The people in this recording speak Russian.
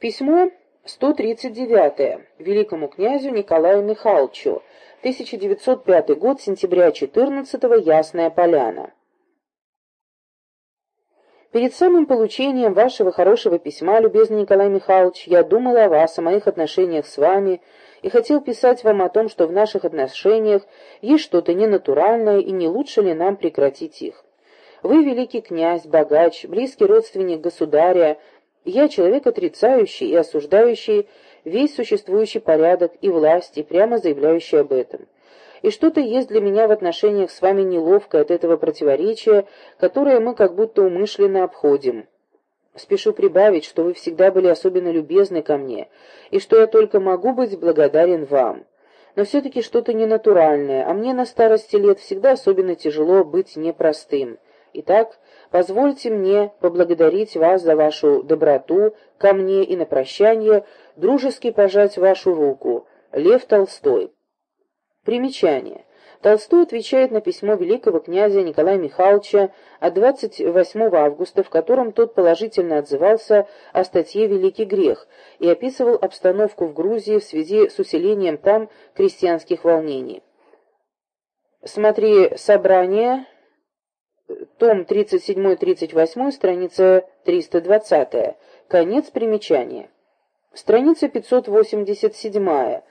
Письмо 139 великому князю Николаю Михайловичу, 1905 год, сентября 14 -го, Ясная Поляна. Перед самым получением вашего хорошего письма, любезный Николай Михайлович, я думал о вас, о моих отношениях с вами, и хотел писать вам о том, что в наших отношениях есть что-то ненатуральное, и не лучше ли нам прекратить их. Вы великий князь, богач, близкий родственник государя, я человек отрицающий и осуждающий весь существующий порядок и власть, и прямо заявляющий об этом. И что-то есть для меня в отношениях с вами неловко от этого противоречия, которое мы как будто умышленно обходим. Спешу прибавить, что вы всегда были особенно любезны ко мне, и что я только могу быть благодарен вам. Но все-таки что-то ненатуральное, а мне на старости лет всегда особенно тяжело быть непростым. Итак, позвольте мне поблагодарить вас за вашу доброту ко мне и на прощание дружески пожать вашу руку. Лев Толстой. Примечание. Толстой отвечает на письмо великого князя Николая Михайловича от 28 августа, в котором тот положительно отзывался о статье «Великий грех» и описывал обстановку в Грузии в связи с усилением там крестьянских волнений. Смотри «Собрание», том 37-38, страница 320, конец примечания. Страница 587.